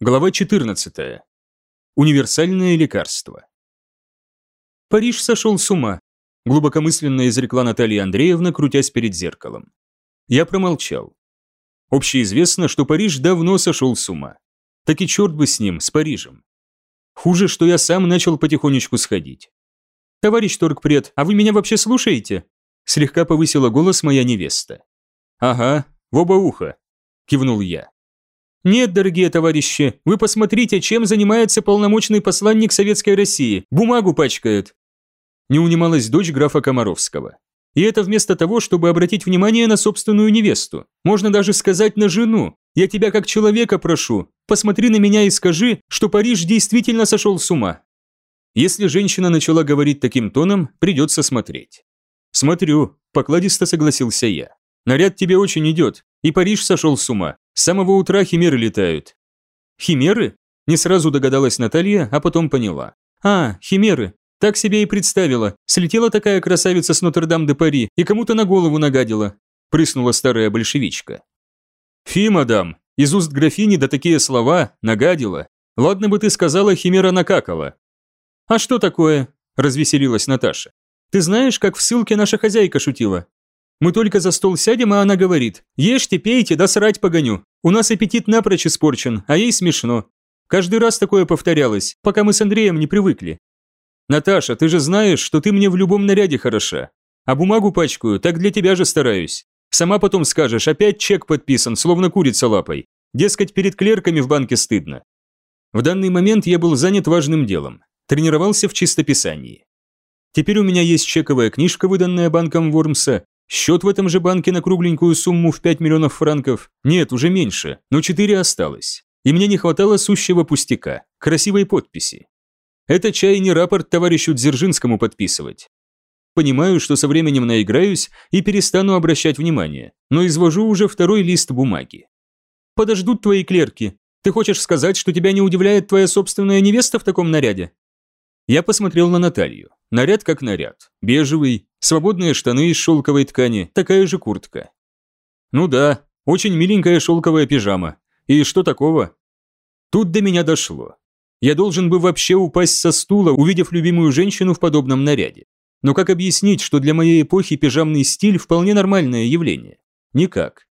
Глава 14. Универсальное лекарство. Париж сошел с ума, глубокомысленно изрекла Наталья Андреевна, крутясь перед зеркалом. Я промолчал. Общеизвестно, что Париж давно сошел с ума. Так и черт бы с ним, с Парижем. Хуже, что я сам начал потихонечку сходить. «Товарищ торгпред, а вы меня вообще слушаете?» Слегка повысила голос моя невеста. «Ага, в оба уха», – кивнул я. Нет, дорогие товарищи, вы посмотрите, чем занимается полномочный посланник Советской России. Бумагу пачкает. Не унималась дочь графа Комаровского. И это вместо того, чтобы обратить внимание на собственную невесту. Можно даже сказать на жену. Я тебя как человека прошу, посмотри на меня и скажи, что Париж действительно сошел с ума. Если женщина начала говорить таким тоном, придется смотреть. Смотрю, покладисто согласился я. Наряд тебе очень идет, и Париж сошел с ума. С самого утра химеры летают». «Химеры?» Не сразу догадалась Наталья, а потом поняла. «А, химеры. Так себе и представила. Слетела такая красавица с Нотр-Дам-де-Пари и кому-то на голову нагадила», прыснула старая большевичка. «Фи, мадам, из уст графини да такие слова, нагадила. Ладно бы ты сказала, химера накакала». «А что такое?» – развеселилась Наташа. «Ты знаешь, как в ссылке наша хозяйка шутила? Мы только за стол сядем, а она говорит, ешьте, пейте, да срать погоню. У нас аппетит напрочь испорчен, а ей смешно. Каждый раз такое повторялось, пока мы с Андреем не привыкли. Наташа, ты же знаешь, что ты мне в любом наряде хороша. А бумагу пачкаю, так для тебя же стараюсь. Сама потом скажешь, опять чек подписан, словно курица лапой. Дескать, перед клерками в банке стыдно. В данный момент я был занят важным делом. Тренировался в чистописании. Теперь у меня есть чековая книжка, выданная банком Вормса, Счет в этом же банке на кругленькую сумму в 5 миллионов франков? Нет, уже меньше, но 4 осталось. И мне не хватало сущего пустяка, красивой подписи. Это чай не рапорт товарищу Дзержинскому подписывать. Понимаю, что со временем наиграюсь и перестану обращать внимание, но извожу уже второй лист бумаги. Подождут твои клерки. Ты хочешь сказать, что тебя не удивляет твоя собственная невеста в таком наряде? Я посмотрел на Наталью. Наряд как наряд. Бежевый, свободные штаны из шелковой ткани, такая же куртка. Ну да, очень миленькая шелковая пижама. И что такого? Тут до меня дошло. Я должен бы вообще упасть со стула, увидев любимую женщину в подобном наряде. Но как объяснить, что для моей эпохи пижамный стиль вполне нормальное явление? Никак.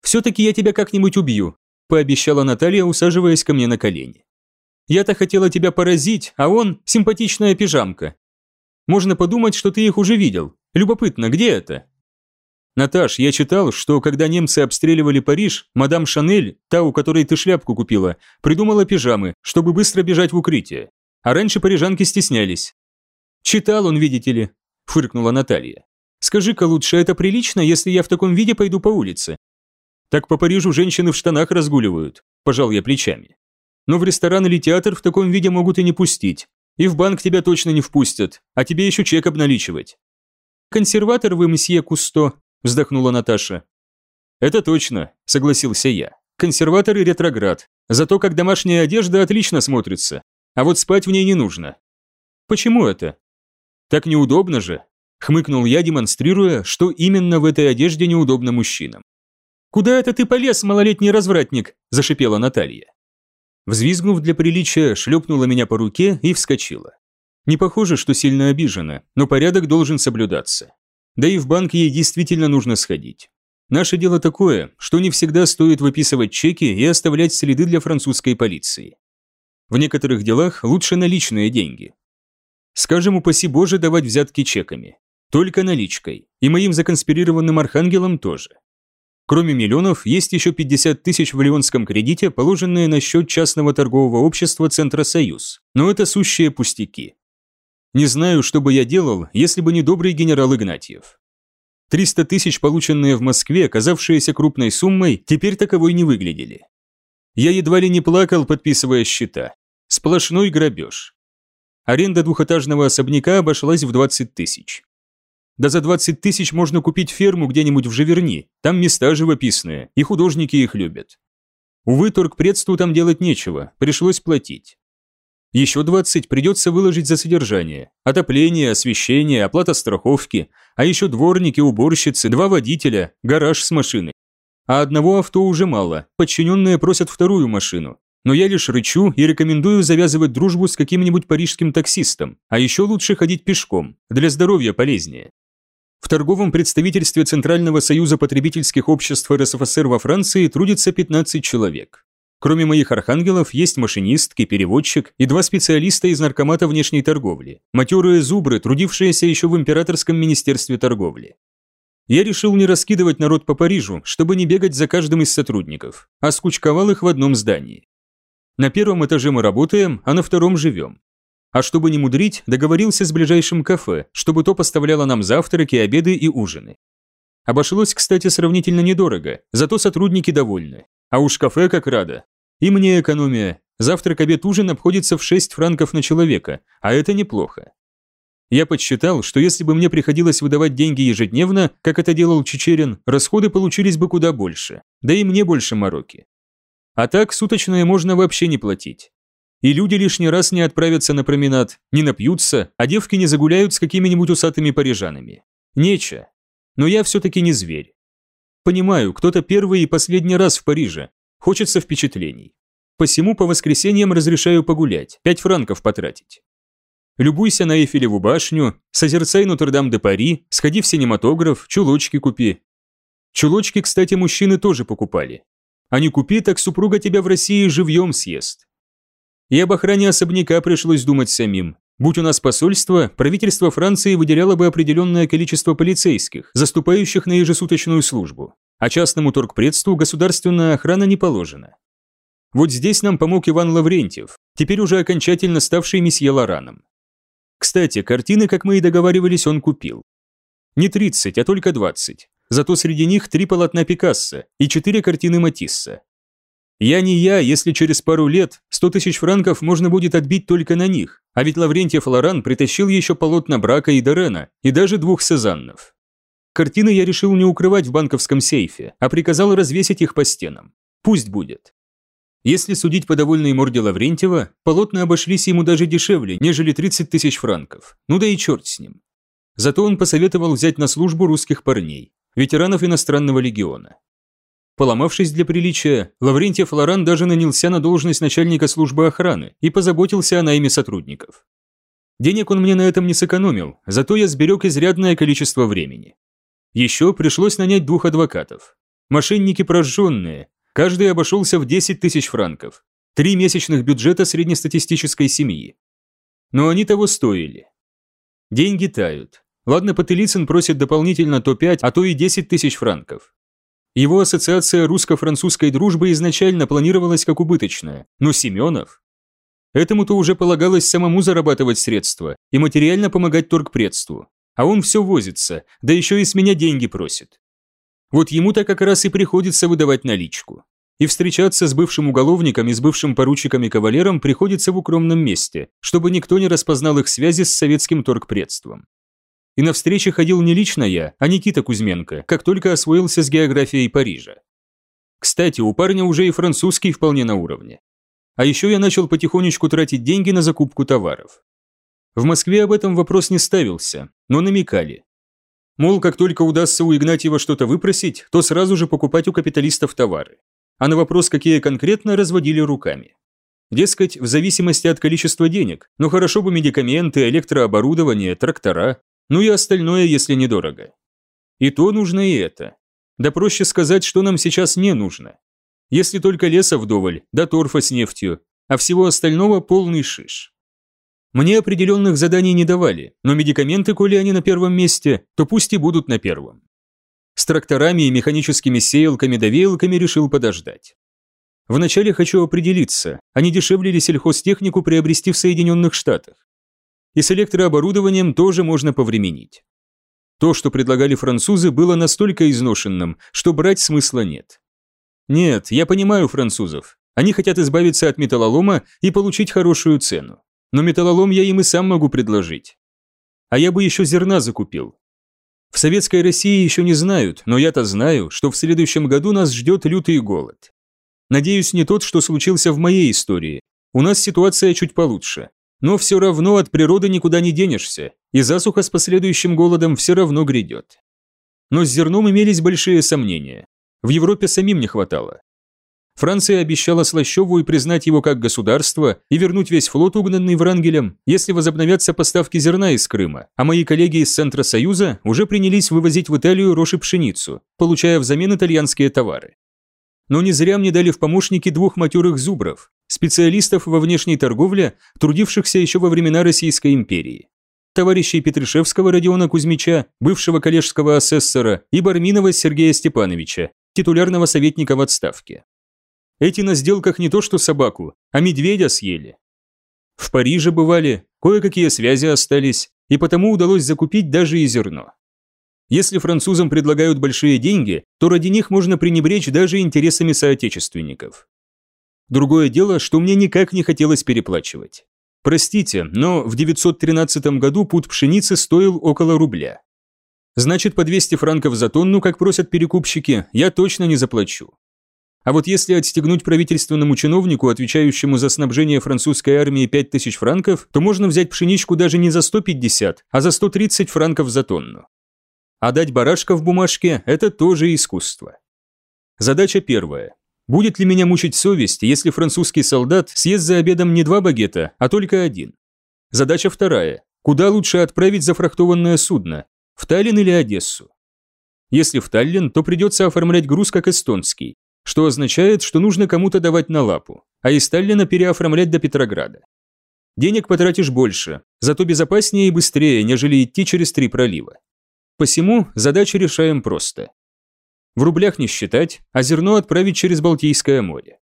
«Все-таки я тебя как-нибудь убью», – пообещала Наталья, усаживаясь ко мне на колени. «Я-то хотела тебя поразить, а он – симпатичная пижамка. Можно подумать, что ты их уже видел. Любопытно, где это?» «Наташ, я читал, что когда немцы обстреливали Париж, мадам Шанель, та, у которой ты шляпку купила, придумала пижамы, чтобы быстро бежать в укрытие. А раньше парижанки стеснялись». «Читал он, видите ли», – фыркнула Наталья. «Скажи-ка лучше, это прилично, если я в таком виде пойду по улице?» «Так по Парижу женщины в штанах разгуливают», – пожал я плечами. «Но в ресторан или театр в таком виде могут и не пустить. И в банк тебя точно не впустят, а тебе еще чек обналичивать». «Консерватор вы, месье Кусто», – вздохнула Наташа. «Это точно», – согласился я. «Консерватор и ретроград. Зато как домашняя одежда отлично смотрится. А вот спать в ней не нужно». «Почему это?» «Так неудобно же», – хмыкнул я, демонстрируя, что именно в этой одежде неудобно мужчинам. «Куда это ты полез, малолетний развратник?» – зашипела Наталья. Взвизгнув для приличия, шлепнула меня по руке и вскочила. Не похоже, что сильно обижена, но порядок должен соблюдаться. Да и в банк ей действительно нужно сходить. Наше дело такое, что не всегда стоит выписывать чеки и оставлять следы для французской полиции. В некоторых делах лучше наличные деньги. Скажем, упаси Боже давать взятки чеками. Только наличкой. И моим законспирированным архангелом тоже. Кроме миллионов, есть еще 50 тысяч в леонском кредите, положенные на счет частного торгового общества Центра Союз. Но это сущие пустяки. Не знаю, что бы я делал, если бы не добрый генерал Игнатьев. 300 тысяч, полученные в Москве, казавшиеся крупной суммой, теперь таковой не выглядели. Я едва ли не плакал, подписывая счета. Сплошной грабеж. Аренда двухэтажного особняка обошлась в 20 тысяч. Да за 20 тысяч можно купить ферму где-нибудь в Живерни, там места живописные, и художники их любят. Увы, торгпредству там делать нечего, пришлось платить. Еще 20 придется выложить за содержание, отопление, освещение, оплата страховки, а еще дворники, уборщицы, два водителя, гараж с машиной. А одного авто уже мало, подчиненные просят вторую машину. но я лишь рычу и рекомендую завязывать дружбу с каким-нибудь парижским таксистом, а еще лучше ходить пешком, для здоровья полезнее. В торговом представительстве Центрального союза потребительских обществ РСФСР во Франции трудится 15 человек. Кроме моих архангелов, есть машинистки, переводчик и два специалиста из наркомата внешней торговли, матерые зубры, трудившиеся еще в Императорском министерстве торговли. Я решил не раскидывать народ по Парижу, чтобы не бегать за каждым из сотрудников, а скучковал их в одном здании. На первом этаже мы работаем, а на втором живем. А чтобы не мудрить, договорился с ближайшим кафе, чтобы то поставляло нам завтраки, обеды и ужины. Обошлось, кстати, сравнительно недорого, зато сотрудники довольны. А уж кафе как рада. И мне экономия. Завтрак, обед, ужин обходится в 6 франков на человека, а это неплохо. Я подсчитал, что если бы мне приходилось выдавать деньги ежедневно, как это делал Чечерин, расходы получились бы куда больше, да и мне больше мороки. А так суточное можно вообще не платить. И люди лишний раз не отправятся на променад, не напьются, а девки не загуляют с какими-нибудь усатыми парижанами. Нече. Но я все-таки не зверь. Понимаю, кто-то первый и последний раз в Париже. Хочется впечатлений. Посему по воскресеньям разрешаю погулять, пять франков потратить. Любуйся на Эйфелеву башню, созерцай Нотр-Дам-де-Пари, сходи в синематограф, чулочки купи. Чулочки, кстати, мужчины тоже покупали. А не купи, так супруга тебя в России живьем съест. И об охране особняка пришлось думать самим. Будь у нас посольство, правительство Франции выделяло бы определенное количество полицейских, заступающих на ежесуточную службу. А частному торгпредству государственная охрана не положена. Вот здесь нам помог Иван Лаврентьев, теперь уже окончательно ставший месье Лораном. Кстати, картины, как мы и договаривались, он купил. Не 30, а только 20. Зато среди них три полотна Пикассо и четыре картины Матисса. Я не я, если через пару лет 100 тысяч франков можно будет отбить только на них, а ведь Лаврентьев Лоран притащил еще полотна Брака и Дорена, и даже двух Сезаннов. Картины я решил не укрывать в банковском сейфе, а приказал развесить их по стенам. Пусть будет. Если судить по довольной морде Лаврентьева, полотна обошлись ему даже дешевле, нежели 30 тысяч франков. Ну да и черт с ним. Зато он посоветовал взять на службу русских парней, ветеранов иностранного легиона. Поломавшись для приличия, Лаврентьев Лоран даже нанялся на должность начальника службы охраны и позаботился о найме сотрудников. Денег он мне на этом не сэкономил, зато я сберег изрядное количество времени. Еще пришлось нанять двух адвокатов. Мошенники прожженные, Каждый обошелся в 10 тысяч франков. Три месячных бюджета среднестатистической семьи. Но они того стоили. Деньги тают. Ладно, Потылицын просит дополнительно то 5, а то и 10 тысяч франков. Его ассоциация русско-французской дружбы изначально планировалась как убыточная, но Семенов... Этому-то уже полагалось самому зарабатывать средства и материально помогать торгпредству. А он все возится, да еще и с меня деньги просит. Вот ему-то как раз и приходится выдавать наличку. И встречаться с бывшим уголовником и с бывшим поручиком и кавалером приходится в укромном месте, чтобы никто не распознал их связи с советским торгпредством. И на встрече ходил не лично я, а Никита Кузьменко, как только освоился с географией Парижа. Кстати, у парня уже и французский вполне на уровне. А еще я начал потихонечку тратить деньги на закупку товаров. В Москве об этом вопрос не ставился, но намекали. Мол, как только удастся у Игнатьева что-то выпросить, то сразу же покупать у капиталистов товары. А на вопрос, какие конкретно, разводили руками. Дескать, в зависимости от количества денег, но хорошо бы медикаменты, электрооборудование, трактора, ну и остальное, если недорого. И то нужно и это. Да проще сказать, что нам сейчас не нужно. Если только леса вдоволь, да торфа с нефтью, а всего остального полный шиш. Мне определенных заданий не давали, но медикаменты, коли они на первом месте, то пусть и будут на первом. С тракторами и механическими сеялками да решил подождать. Вначале хочу определиться, а не дешевле ли сельхозтехнику приобрести в Соединенных Штатах. И с электрооборудованием тоже можно повременить. То, что предлагали французы, было настолько изношенным, что брать смысла нет. Нет, я понимаю французов. Они хотят избавиться от металлолома и получить хорошую цену но металлолом я им и сам могу предложить. А я бы еще зерна закупил. В советской России еще не знают, но я-то знаю, что в следующем году нас ждет лютый голод. Надеюсь, не тот, что случился в моей истории. У нас ситуация чуть получше. Но все равно от природы никуда не денешься, и засуха с последующим голодом все равно грядет. Но с зерном имелись большие сомнения. В Европе самим не хватало. Франция обещала Слащеву и признать его как государство и вернуть весь флот, угнанный Врангелем, если возобновятся поставки зерна из Крыма, а мои коллеги из Центра Союза уже принялись вывозить в Италию рожь и пшеницу, получая взамен итальянские товары. Но не зря мне дали в помощники двух матерых зубров, специалистов во внешней торговле, трудившихся еще во времена Российской империи. Товарищей Петришевского Родиона Кузьмича, бывшего коллежского асессора, и Барминова Сергея Степановича, титулярного советника в отставке. Эти на сделках не то что собаку, а медведя съели. В Париже бывали, кое-какие связи остались, и потому удалось закупить даже и зерно. Если французам предлагают большие деньги, то ради них можно пренебречь даже интересами соотечественников. Другое дело, что мне никак не хотелось переплачивать. Простите, но в 913 году пуд пшеницы стоил около рубля. Значит, по 200 франков за тонну, как просят перекупщики, я точно не заплачу. А вот если отстегнуть правительственному чиновнику, отвечающему за снабжение французской армии 5000 франков, то можно взять пшеничку даже не за 150, а за 130 франков за тонну. А дать барашка в бумажке – это тоже искусство. Задача первая. Будет ли меня мучить совесть, если французский солдат съест за обедом не два багета, а только один? Задача вторая. Куда лучше отправить зафрахтованное судно? В Таллин или Одессу? Если в Таллин, то придется оформлять груз как эстонский, что означает, что нужно кому-то давать на лапу, а из Таллина переоформлять до Петрограда. Денег потратишь больше, зато безопаснее и быстрее, нежели идти через три пролива. Посему задачу решаем просто. В рублях не считать, а зерно отправить через Балтийское море.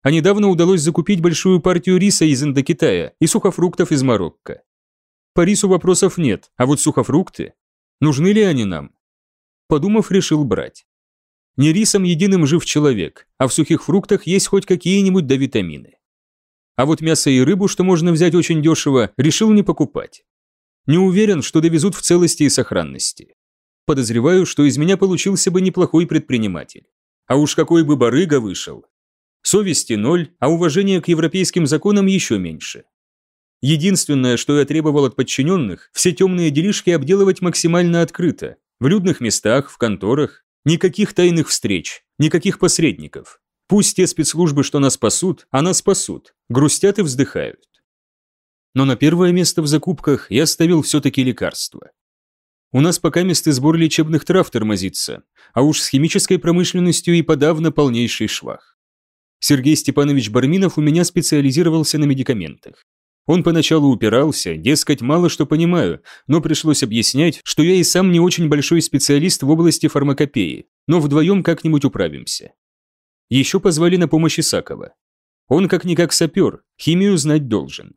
А недавно удалось закупить большую партию риса из Индокитая и сухофруктов из Марокко. По рису вопросов нет, а вот сухофрукты, нужны ли они нам? Подумав, решил брать. Не рисом единым жив человек, а в сухих фруктах есть хоть какие-нибудь да витамины. А вот мясо и рыбу, что можно взять очень дешево, решил не покупать. Не уверен, что довезут в целости и сохранности. Подозреваю, что из меня получился бы неплохой предприниматель. А уж какой бы барыга вышел. Совести ноль, а уважения к европейским законам еще меньше. Единственное, что я требовал от подчиненных, все темные делишки обделывать максимально открыто, в людных местах, в конторах, Никаких тайных встреч, никаких посредников. Пусть те спецслужбы, что нас спасут, а нас спасут, грустят и вздыхают. Но на первое место в закупках я ставил все-таки лекарства. У нас пока место сбор лечебных трав тормозится, а уж с химической промышленностью и подавно полнейший швах. Сергей Степанович Барминов у меня специализировался на медикаментах. Он поначалу упирался, дескать, мало что понимаю, но пришлось объяснять, что я и сам не очень большой специалист в области фармакопеи, но вдвоем как-нибудь управимся. Еще позвали на помощь Исакова. Он как-никак сапер, химию знать должен.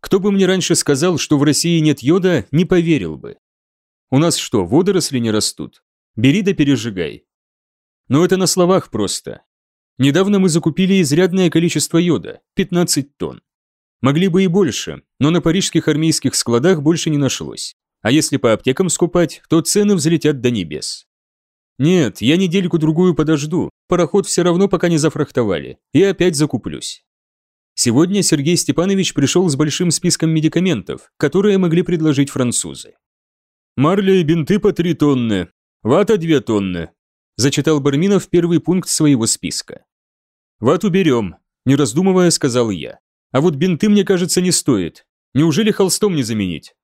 Кто бы мне раньше сказал, что в России нет йода, не поверил бы. У нас что, водоросли не растут? Бери да пережигай. Но это на словах просто. Недавно мы закупили изрядное количество йода, 15 тонн. Могли бы и больше, но на парижских армейских складах больше не нашлось. А если по аптекам скупать, то цены взлетят до небес. Нет, я недельку-другую подожду, пароход все равно пока не зафрахтовали, и опять закуплюсь. Сегодня Сергей Степанович пришел с большим списком медикаментов, которые могли предложить французы. «Марля и бинты по три тонны, вата две тонны», зачитал Барминов первый пункт своего списка. «Вату берем», не раздумывая, сказал я. А вот бинты, мне кажется, не стоит. Неужели холстом не заменить?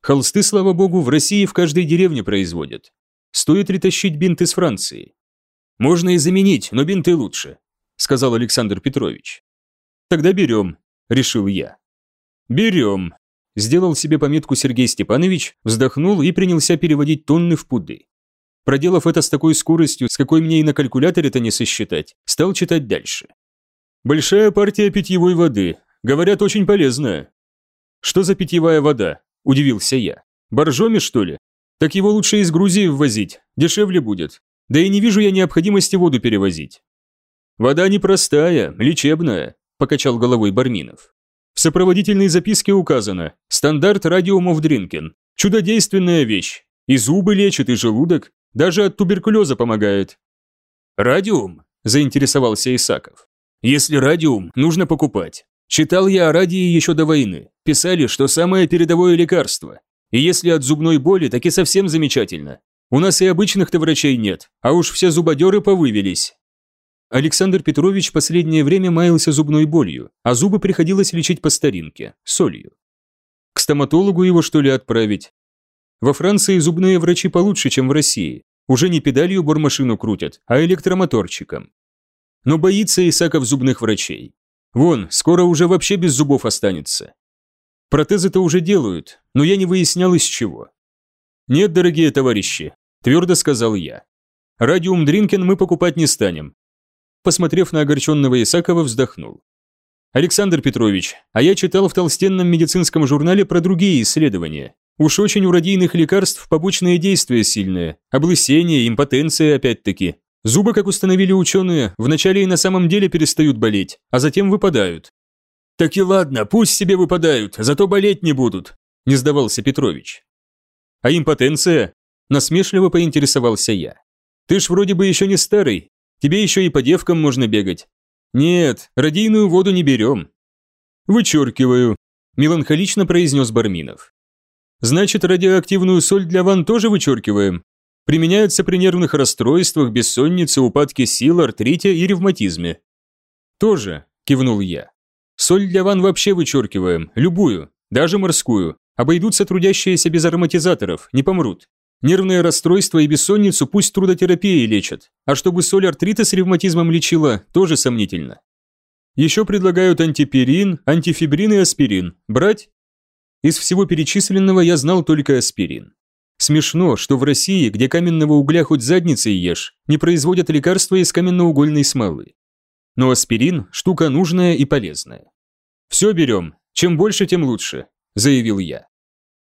Холсты, слава богу, в России в каждой деревне производят. Стоит ли тащить бинт из Франции? Можно и заменить, но бинты лучше, сказал Александр Петрович. Тогда берем, решил я. Берем. Сделал себе пометку Сергей Степанович, вздохнул и принялся переводить тонны в пуды. Проделав это с такой скоростью, с какой мне и на калькуляторе-то не сосчитать, стал читать дальше. Большая партия питьевой воды. Говорят, очень полезная. Что за питьевая вода? Удивился я. Боржоми, что ли? Так его лучше из Грузии ввозить, дешевле будет. Да и не вижу я необходимости воду перевозить. Вода непростая, лечебная, покачал головой Барминов. В сопроводительной записке указано «Стандарт радиумов Дринкен». Чудодейственная вещь. И зубы лечит, и желудок. Даже от туберкулеза помогает. «Радиум?» – заинтересовался Исаков. Если радиум, нужно покупать. Читал я о радии еще до войны. Писали, что самое передовое лекарство. И если от зубной боли, так и совсем замечательно. У нас и обычных-то врачей нет, а уж все зубодеры повывелись. Александр Петрович последнее время маялся зубной болью, а зубы приходилось лечить по старинке, солью. К стоматологу его что ли отправить? Во Франции зубные врачи получше, чем в России. Уже не педалью бормашину крутят, а электромоторчиком. Но боится Исаков зубных врачей. Вон, скоро уже вообще без зубов останется. Протезы-то уже делают, но я не выяснял из чего. «Нет, дорогие товарищи», – твердо сказал я. «Радиум Дринкен мы покупать не станем посмотрев на огорченного Исакова, вздохнул. «Александр Петрович, а я читал в толстенном медицинском журнале про другие исследования. Уж очень у радийных лекарств побочные действия сильные. Облысение, импотенция опять-таки. Зубы, как установили ученые, вначале и на самом деле перестают болеть, а затем выпадают. «Так и ладно, пусть себе выпадают, зато болеть не будут», – не сдавался Петрович. «А импотенция?» – насмешливо поинтересовался я. «Ты ж вроде бы еще не старый, Тебе еще и по девкам можно бегать. Нет, радийную воду не берем. Вычеркиваю, меланхолично произнес Барминов. Значит, радиоактивную соль для ванн тоже вычеркиваем. Применяются при нервных расстройствах, бессоннице, упадке сил, артрите и ревматизме. Тоже, кивнул я. Соль для ванн вообще вычеркиваем, любую, даже морскую. Обойдутся трудящиеся без ароматизаторов, не помрут. Нервные расстройства и бессонницу пусть трудотерапией лечат, а чтобы соль артрита с ревматизмом лечила, тоже сомнительно. Еще предлагают антиперин, антифибрин и аспирин. Брать? Из всего перечисленного я знал только аспирин. Смешно, что в России, где каменного угля хоть задницей ешь, не производят лекарства из каменноугольной смолы. Но аспирин – штука нужная и полезная. «Все берем, чем больше, тем лучше», – заявил я.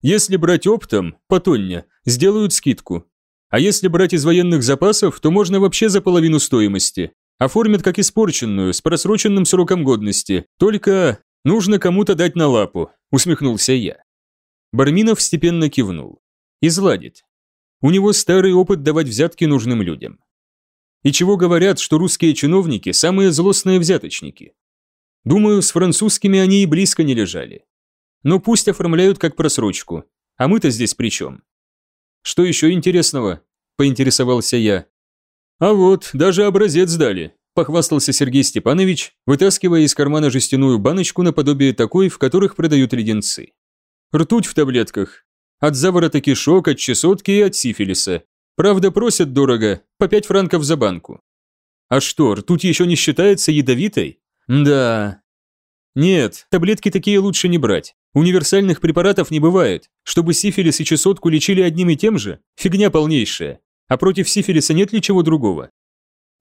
Если брать оптом, по тонне, сделают скидку. А если брать из военных запасов, то можно вообще за половину стоимости. Оформят как испорченную, с просроченным сроком годности. Только нужно кому-то дать на лапу, усмехнулся я. Барминов степенно кивнул. Изладит. У него старый опыт давать взятки нужным людям. И чего говорят, что русские чиновники – самые злостные взяточники? Думаю, с французскими они и близко не лежали. Но пусть оформляют как просрочку. А мы-то здесь при чем? Что еще интересного? Поинтересовался я. А вот, даже образец дали, похвастался Сергей Степанович, вытаскивая из кармана жестяную баночку наподобие такой, в которых продают леденцы. Ртуть в таблетках. От заворота кишок, от чесотки и от сифилиса. Правда, просят дорого, по 5 франков за банку. А что, ртуть еще не считается ядовитой? Да. Нет, таблетки такие лучше не брать. Универсальных препаратов не бывает. Чтобы сифилис и чесотку лечили одним и тем же? Фигня полнейшая. А против сифилиса нет ли чего другого?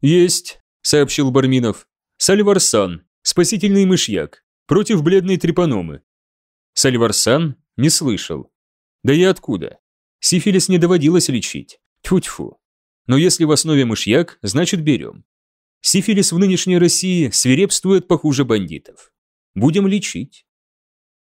Есть, сообщил Барминов. Сальварсан, спасительный мышьяк, против бледной трепаномы. Сальварсан? Не слышал. Да и откуда? Сифилис не доводилось лечить. Тьфу-тьфу. Но если в основе мышьяк, значит берем. Сифилис в нынешней России свирепствует похуже бандитов. Будем лечить.